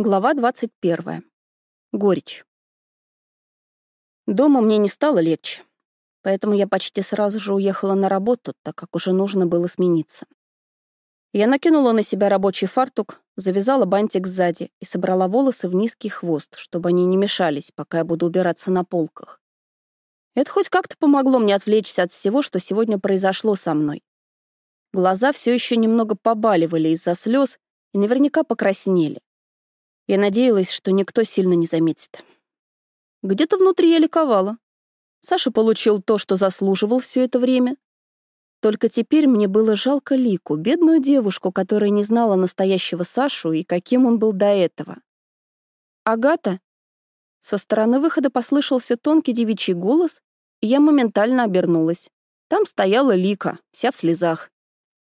Глава 21. Горечь. Дома мне не стало легче, поэтому я почти сразу же уехала на работу, так как уже нужно было смениться. Я накинула на себя рабочий фартук, завязала бантик сзади и собрала волосы в низкий хвост, чтобы они не мешались, пока я буду убираться на полках. Это хоть как-то помогло мне отвлечься от всего, что сегодня произошло со мной. Глаза все еще немного побаливали из-за слез и наверняка покраснели. Я надеялась, что никто сильно не заметит. Где-то внутри я ликовала. Саша получил то, что заслуживал все это время. Только теперь мне было жалко Лику, бедную девушку, которая не знала настоящего Сашу и каким он был до этого. «Агата?» Со стороны выхода послышался тонкий девичий голос, и я моментально обернулась. Там стояла Лика, вся в слезах.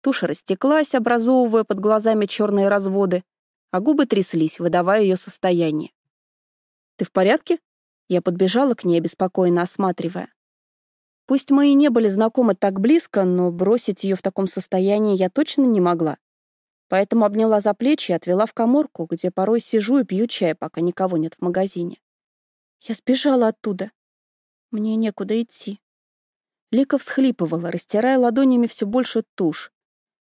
Туша растеклась, образовывая под глазами черные разводы, а губы тряслись, выдавая ее состояние. «Ты в порядке?» Я подбежала к ней, беспокойно осматривая. Пусть мы и не были знакомы так близко, но бросить ее в таком состоянии я точно не могла. Поэтому обняла за плечи и отвела в коморку, где порой сижу и пью чай, пока никого нет в магазине. Я сбежала оттуда. Мне некуда идти. Лика всхлипывала, растирая ладонями все больше тушь,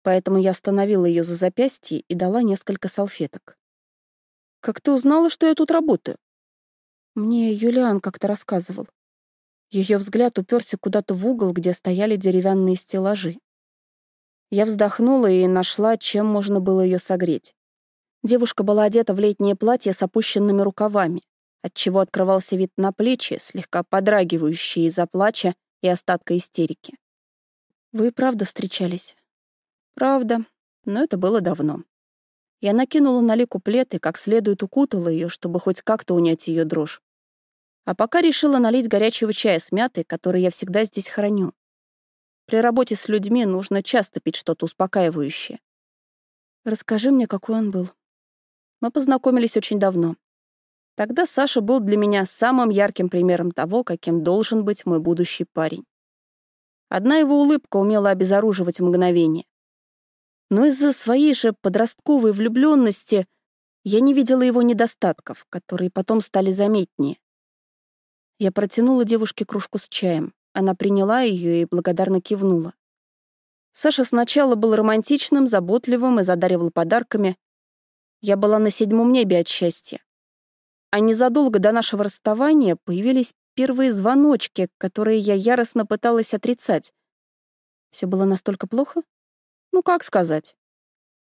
поэтому я остановила ее за запястье и дала несколько салфеток. «Как ты узнала, что я тут работаю?» Мне Юлиан как-то рассказывал. Ее взгляд уперся куда-то в угол, где стояли деревянные стеллажи. Я вздохнула и нашла, чем можно было ее согреть. Девушка была одета в летнее платье с опущенными рукавами, отчего открывался вид на плечи, слегка подрагивающие из-за плача и остатка истерики. «Вы правда встречались?» Правда, но это было давно. Я накинула на Лику плед и как следует укутала ее, чтобы хоть как-то унять ее дрожь. А пока решила налить горячего чая с мятой, который я всегда здесь храню. При работе с людьми нужно часто пить что-то успокаивающее. Расскажи мне, какой он был. Мы познакомились очень давно. Тогда Саша был для меня самым ярким примером того, каким должен быть мой будущий парень. Одна его улыбка умела обезоруживать мгновение но из-за своей же подростковой влюбленности я не видела его недостатков, которые потом стали заметнее. Я протянула девушке кружку с чаем. Она приняла ее и благодарно кивнула. Саша сначала был романтичным, заботливым и задаривал подарками. Я была на седьмом небе от счастья. А незадолго до нашего расставания появились первые звоночки, которые я яростно пыталась отрицать. Все было настолько плохо? Ну, как сказать?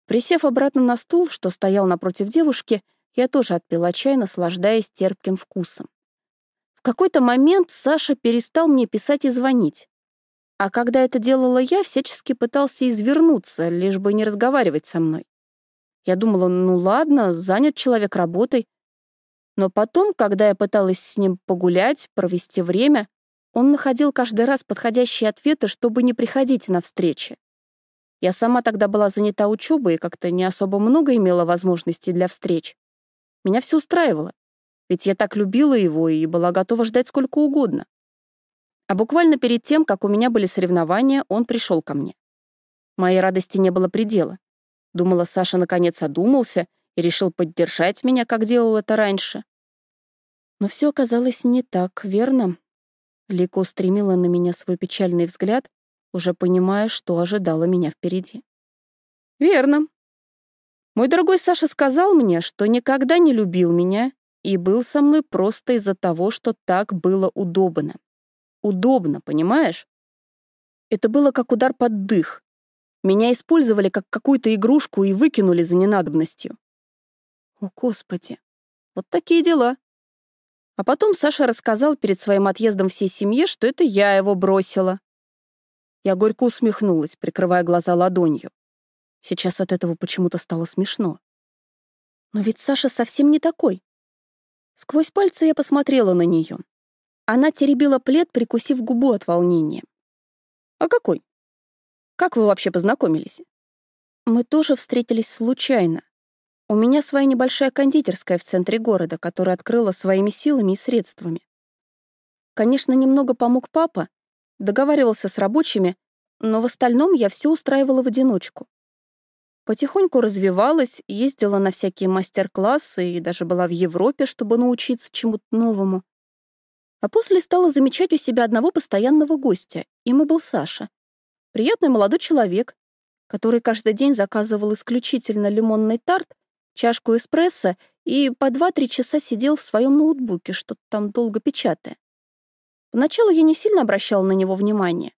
Присев обратно на стул, что стоял напротив девушки, я тоже отпила чай, наслаждаясь терпким вкусом. В какой-то момент Саша перестал мне писать и звонить. А когда это делала я, всячески пытался извернуться, лишь бы не разговаривать со мной. Я думала, ну ладно, занят человек работой. Но потом, когда я пыталась с ним погулять, провести время, он находил каждый раз подходящие ответы, чтобы не приходить на встречи. Я сама тогда была занята учебой и как-то не особо много имела возможностей для встреч. Меня все устраивало, ведь я так любила его и была готова ждать сколько угодно. А буквально перед тем, как у меня были соревнования, он пришел ко мне. Моей радости не было предела. Думала, Саша наконец одумался и решил поддержать меня, как делал это раньше. Но все оказалось не так, верно? Лика устремила на меня свой печальный взгляд, уже понимая, что ожидало меня впереди. «Верно. Мой дорогой Саша сказал мне, что никогда не любил меня и был со мной просто из-за того, что так было удобно. Удобно, понимаешь? Это было как удар под дых. Меня использовали как какую-то игрушку и выкинули за ненадобностью. О, Господи, вот такие дела. А потом Саша рассказал перед своим отъездом всей семье, что это я его бросила. Я горько усмехнулась, прикрывая глаза ладонью. Сейчас от этого почему-то стало смешно. Но ведь Саша совсем не такой. Сквозь пальцы я посмотрела на нее. Она теребила плед, прикусив губу от волнения. «А какой? Как вы вообще познакомились?» «Мы тоже встретились случайно. У меня своя небольшая кондитерская в центре города, которая открыла своими силами и средствами. Конечно, немного помог папа, договаривался с рабочими, но в остальном я все устраивала в одиночку. Потихоньку развивалась, ездила на всякие мастер-классы и даже была в Европе, чтобы научиться чему-то новому. А после стала замечать у себя одного постоянного гостя. Им был Саша. Приятный молодой человек, который каждый день заказывал исключительно лимонный тарт, чашку эспрессо и по 2-3 часа сидел в своем ноутбуке, что-то там долго печатая. Поначалу я не сильно обращала на него внимание,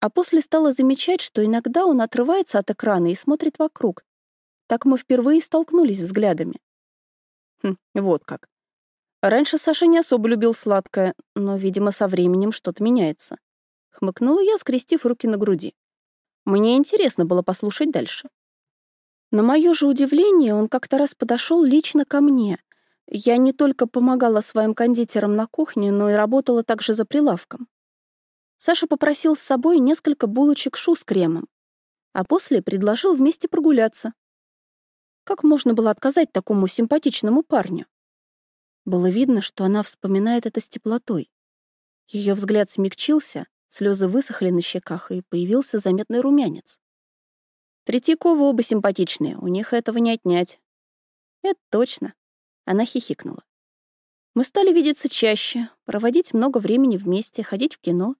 а после стала замечать, что иногда он отрывается от экрана и смотрит вокруг. Так мы впервые столкнулись взглядами. Хм, вот как. Раньше Саша не особо любил сладкое, но, видимо, со временем что-то меняется. Хмыкнула я, скрестив руки на груди. Мне интересно было послушать дальше. На мое же удивление, он как-то раз подошел лично ко мне. Я не только помогала своим кондитерам на кухне, но и работала также за прилавком. Саша попросил с собой несколько булочек шу с кремом, а после предложил вместе прогуляться. Как можно было отказать такому симпатичному парню? Было видно, что она вспоминает это с теплотой. Ее взгляд смягчился, слезы высохли на щеках, и появился заметный румянец. Третьяковы оба симпатичные, у них этого не отнять. Это точно. Она хихикнула. Мы стали видеться чаще, проводить много времени вместе, ходить в кино.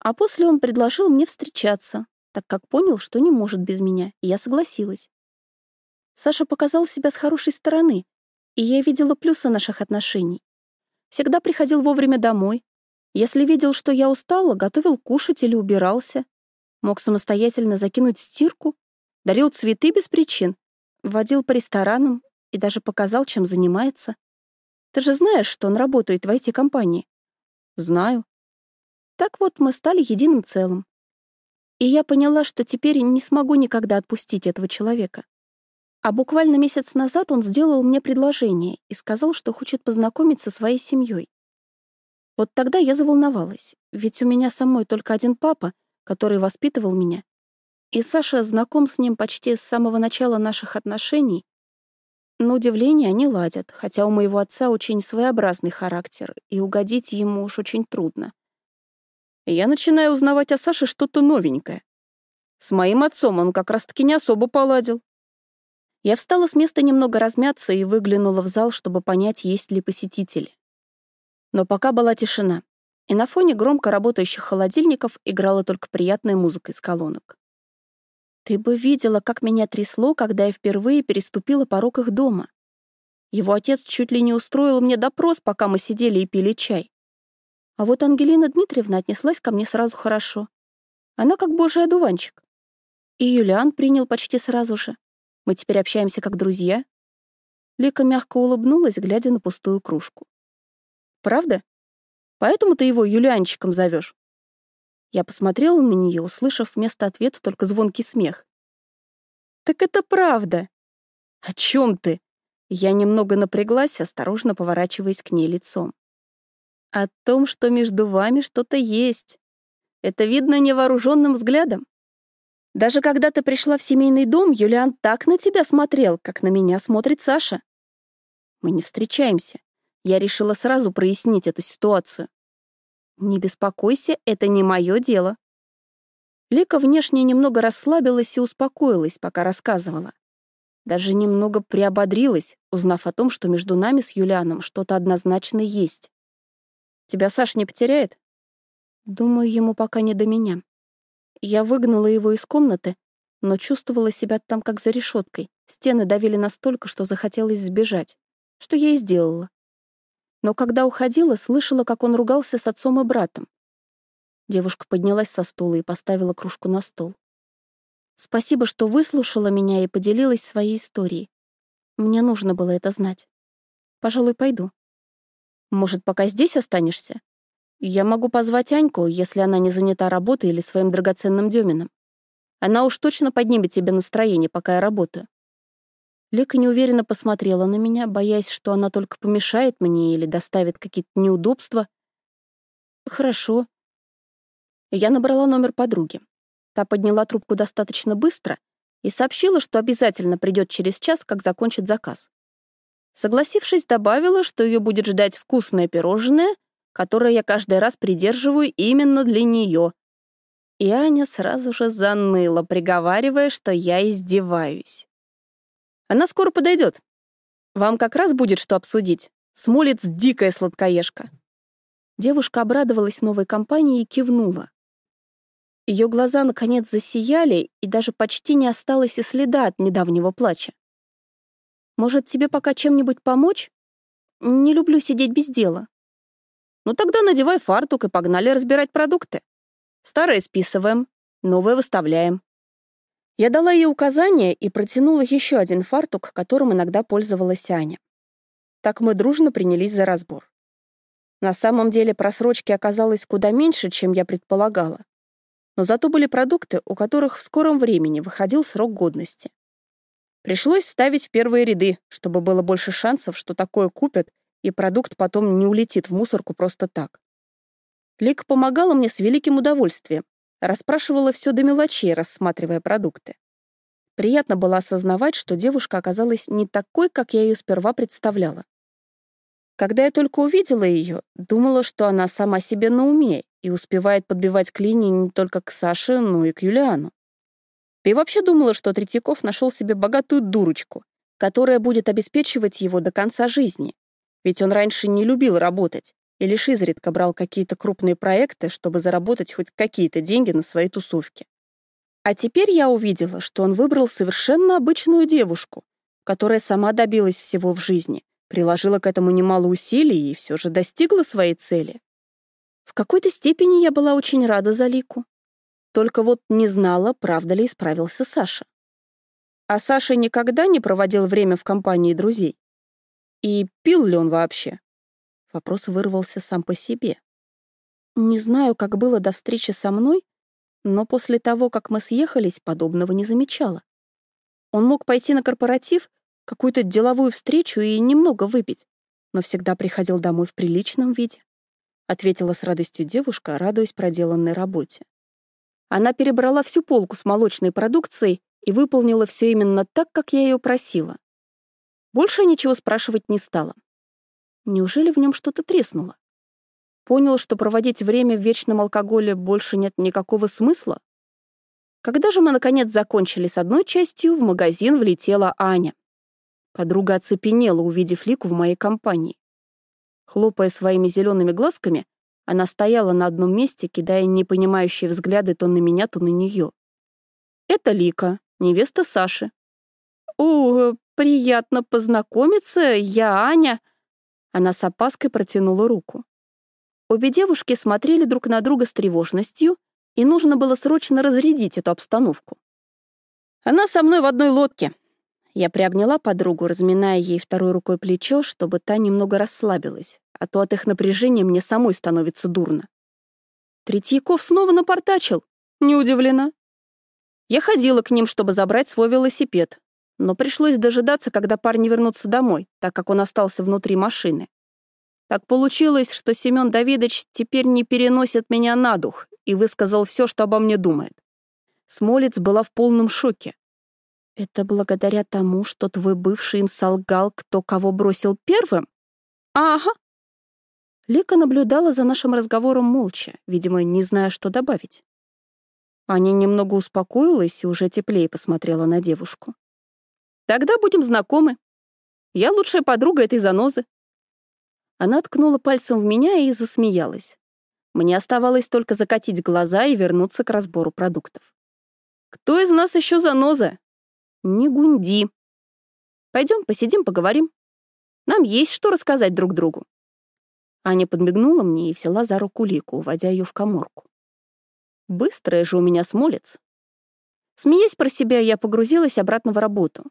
А после он предложил мне встречаться, так как понял, что не может без меня, и я согласилась. Саша показал себя с хорошей стороны, и я видела плюсы наших отношений. Всегда приходил вовремя домой. Если видел, что я устала, готовил кушать или убирался. Мог самостоятельно закинуть стирку, дарил цветы без причин, водил по ресторанам и даже показал, чем занимается. Ты же знаешь, что он работает в IT-компании? Знаю. Так вот мы стали единым целым. И я поняла, что теперь не смогу никогда отпустить этого человека. А буквально месяц назад он сделал мне предложение и сказал, что хочет познакомить со своей семьей. Вот тогда я заволновалась, ведь у меня самой только один папа, который воспитывал меня. И Саша знаком с ним почти с самого начала наших отношений. На удивление они ладят, хотя у моего отца очень своеобразный характер, и угодить ему уж очень трудно я начинаю узнавать о Саше что-то новенькое. С моим отцом он как раз-таки не особо поладил. Я встала с места немного размяться и выглянула в зал, чтобы понять, есть ли посетители. Но пока была тишина, и на фоне громко работающих холодильников играла только приятная музыка из колонок. Ты бы видела, как меня трясло, когда я впервые переступила порог их дома. Его отец чуть ли не устроил мне допрос, пока мы сидели и пили чай. А вот Ангелина Дмитриевна отнеслась ко мне сразу хорошо. Она как божий одуванчик. И Юлиан принял почти сразу же. Мы теперь общаемся как друзья. Лика мягко улыбнулась, глядя на пустую кружку. «Правда? Поэтому ты его Юлианчиком зовешь?» Я посмотрела на нее, услышав вместо ответа только звонкий смех. «Так это правда!» «О чем ты?» Я немного напряглась, осторожно поворачиваясь к ней лицом. О том, что между вами что-то есть. Это видно невооруженным взглядом. Даже когда ты пришла в семейный дом, Юлиан так на тебя смотрел, как на меня смотрит Саша. Мы не встречаемся. Я решила сразу прояснить эту ситуацию. Не беспокойся, это не мое дело. Лика внешне немного расслабилась и успокоилась, пока рассказывала. Даже немного приободрилась, узнав о том, что между нами с Юлианом что-то однозначно есть. Тебя Саш не потеряет? Думаю, ему пока не до меня. Я выгнала его из комнаты, но чувствовала себя там как за решеткой. Стены давили настолько, что захотелось сбежать, что я и сделала. Но когда уходила, слышала, как он ругался с отцом и братом. Девушка поднялась со стула и поставила кружку на стол. Спасибо, что выслушала меня и поделилась своей историей. Мне нужно было это знать. Пожалуй, пойду. Может, пока здесь останешься? Я могу позвать Аньку, если она не занята работой или своим драгоценным Демином. Она уж точно поднимет тебе настроение, пока я работаю». Лика неуверенно посмотрела на меня, боясь, что она только помешает мне или доставит какие-то неудобства. «Хорошо». Я набрала номер подруги. Та подняла трубку достаточно быстро и сообщила, что обязательно придет через час, как закончит заказ. Согласившись, добавила, что ее будет ждать вкусное пирожное, которое я каждый раз придерживаю именно для нее. И Аня сразу же заныла, приговаривая, что я издеваюсь. Она скоро подойдет. Вам как раз будет что обсудить. Смолец — дикая сладкоежка. Девушка обрадовалась новой компании и кивнула. Ее глаза, наконец, засияли, и даже почти не осталось и следа от недавнего плача. «Может, тебе пока чем-нибудь помочь? Не люблю сидеть без дела». «Ну тогда надевай фартук и погнали разбирать продукты. Старое списываем, новое выставляем». Я дала ей указания и протянула еще один фартук, которым иногда пользовалась Аня. Так мы дружно принялись за разбор. На самом деле просрочки оказалось куда меньше, чем я предполагала но зато были продукты, у которых в скором времени выходил срок годности. Пришлось ставить в первые ряды, чтобы было больше шансов, что такое купят, и продукт потом не улетит в мусорку просто так. Лика помогала мне с великим удовольствием, расспрашивала все до мелочей, рассматривая продукты. Приятно было осознавать, что девушка оказалась не такой, как я ее сперва представляла. Когда я только увидела ее, думала, что она сама себе на уме и успевает подбивать клини не только к Саше, но и к Юлиану. Ты вообще думала, что Третьяков нашел себе богатую дурочку, которая будет обеспечивать его до конца жизни? Ведь он раньше не любил работать и лишь изредка брал какие-то крупные проекты, чтобы заработать хоть какие-то деньги на свои тусовки. А теперь я увидела, что он выбрал совершенно обычную девушку, которая сама добилась всего в жизни, приложила к этому немало усилий и все же достигла своей цели. В какой-то степени я была очень рада за Лику. Только вот не знала, правда ли исправился Саша. А Саша никогда не проводил время в компании друзей? И пил ли он вообще? Вопрос вырвался сам по себе. Не знаю, как было до встречи со мной, но после того, как мы съехались, подобного не замечала. Он мог пойти на корпоратив, какую-то деловую встречу и немного выпить, но всегда приходил домой в приличном виде ответила с радостью девушка, радуясь проделанной работе. Она перебрала всю полку с молочной продукцией и выполнила все именно так, как я ее просила. Больше ничего спрашивать не стала. Неужели в нем что-то треснуло? Понял, что проводить время в вечном алкоголе больше нет никакого смысла? Когда же мы, наконец, закончили с одной частью, в магазин влетела Аня. Подруга оцепенела, увидев Лику в моей компании. Хлопая своими зелеными глазками, она стояла на одном месте, кидая непонимающие взгляды то на меня, то на нее. «Это Лика, невеста Саши». «О, приятно познакомиться, я Аня». Она с опаской протянула руку. Обе девушки смотрели друг на друга с тревожностью, и нужно было срочно разрядить эту обстановку. «Она со мной в одной лодке», я приобняла подругу, разминая ей второй рукой плечо, чтобы та немного расслабилась, а то от их напряжения мне самой становится дурно. Третьяков снова напортачил. Не удивлена. Я ходила к ним, чтобы забрать свой велосипед, но пришлось дожидаться, когда парни вернутся домой, так как он остался внутри машины. Так получилось, что Семен Давидович теперь не переносит меня на дух и высказал все, что обо мне думает. Смолец была в полном шоке. Это благодаря тому, что твой бывший им солгал, кто кого бросил первым? Ага. Лика наблюдала за нашим разговором молча, видимо, не зная, что добавить. Аня немного успокоилась и уже теплее посмотрела на девушку. «Тогда будем знакомы. Я лучшая подруга этой занозы». Она ткнула пальцем в меня и засмеялась. Мне оставалось только закатить глаза и вернуться к разбору продуктов. «Кто из нас еще заноза? Не гунди. Пойдем, посидим, поговорим. Нам есть что рассказать друг другу. Аня подмигнула мне и взяла за руку Лику, уводя ее в коморку. Быстрая же у меня смолец. Смеясь про себя, я погрузилась обратно в работу.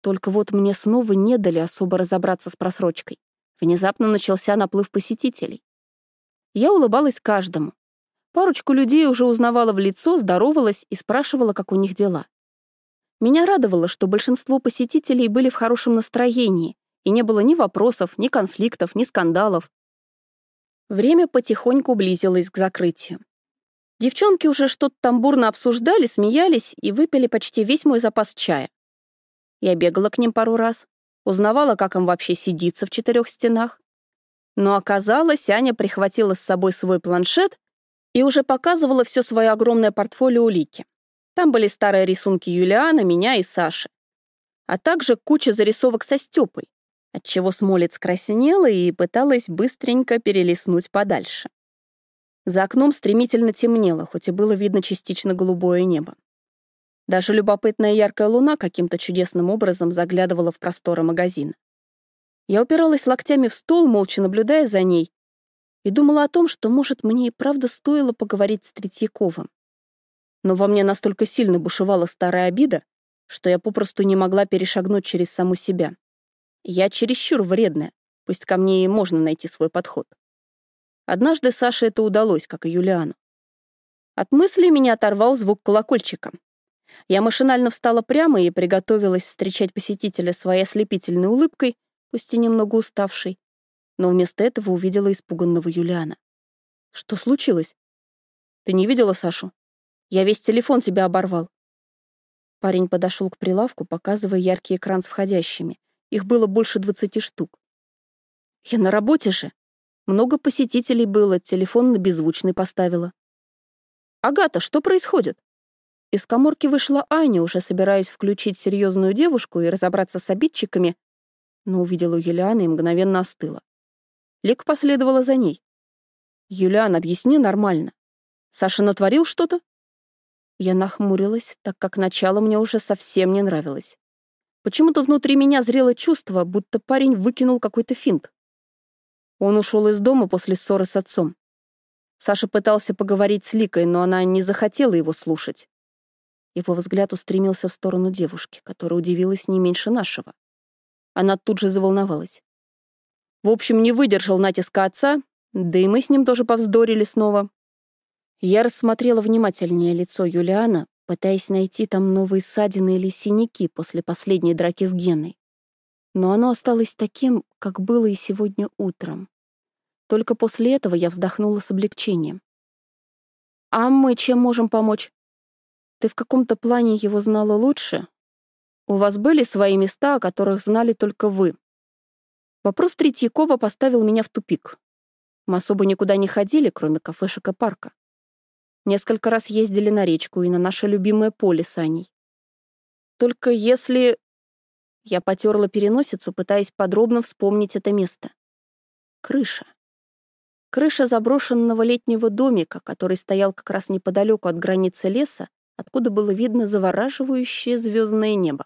Только вот мне снова не дали особо разобраться с просрочкой. Внезапно начался наплыв посетителей. Я улыбалась каждому. Парочку людей уже узнавала в лицо, здоровалась и спрашивала, как у них дела. Меня радовало, что большинство посетителей были в хорошем настроении, и не было ни вопросов, ни конфликтов, ни скандалов. Время потихоньку близилось к закрытию. Девчонки уже что-то там бурно обсуждали, смеялись и выпили почти весь мой запас чая. Я бегала к ним пару раз, узнавала, как им вообще сидится в четырех стенах. Но оказалось, Аня прихватила с собой свой планшет и уже показывала все свое огромное портфолио улики. Там были старые рисунки Юлиана, меня и Саши, а также куча зарисовок со Степой, отчего Смолец краснела и пыталась быстренько перелистнуть подальше. За окном стремительно темнело, хоть и было видно частично голубое небо. Даже любопытная яркая луна каким-то чудесным образом заглядывала в просторы магазина. Я упиралась локтями в стол, молча наблюдая за ней, и думала о том, что, может, мне и правда стоило поговорить с Третьяковым. Но во мне настолько сильно бушевала старая обида, что я попросту не могла перешагнуть через саму себя. Я чересчур вредная, пусть ко мне и можно найти свой подход. Однажды Саше это удалось, как и Юлиану. От мысли меня оторвал звук колокольчика. Я машинально встала прямо и приготовилась встречать посетителя своей ослепительной улыбкой, пусть и немного уставшей, но вместо этого увидела испуганного Юлиана. «Что случилось? Ты не видела Сашу? Я весь телефон тебя оборвал». Парень подошел к прилавку, показывая яркий экран с входящими. Их было больше двадцати штук. «Я на работе же. Много посетителей было, телефон на беззвучный поставила». «Агата, что происходит?» Из коморки вышла Аня, уже собираясь включить серьезную девушку и разобраться с обидчиками, но увидела Юлиана и мгновенно остыла. Лик последовала за ней. «Юлиан, объясни нормально. Саша натворил что-то?» Я нахмурилась, так как начало мне уже совсем не нравилось. Почему-то внутри меня зрело чувство, будто парень выкинул какой-то финт. Он ушел из дома после ссоры с отцом. Саша пытался поговорить с Ликой, но она не захотела его слушать. Его взгляд устремился в сторону девушки, которая удивилась не меньше нашего. Она тут же заволновалась. В общем, не выдержал натиска отца, да и мы с ним тоже повздорили снова. Я рассмотрела внимательнее лицо Юлиана, пытаясь найти там новые ссадины или синяки после последней драки с Геной. Но оно осталось таким, как было и сегодня утром. Только после этого я вздохнула с облегчением. «А мы чем можем помочь? Ты в каком-то плане его знала лучше? У вас были свои места, о которых знали только вы, Вопрос Третьякова поставил меня в тупик. Мы особо никуда не ходили, кроме кафешек и парка. Несколько раз ездили на речку и на наше любимое поле с Аней. Только если... Я потерла переносицу, пытаясь подробно вспомнить это место. Крыша. Крыша заброшенного летнего домика, который стоял как раз неподалеку от границы леса, откуда было видно завораживающее звездное небо.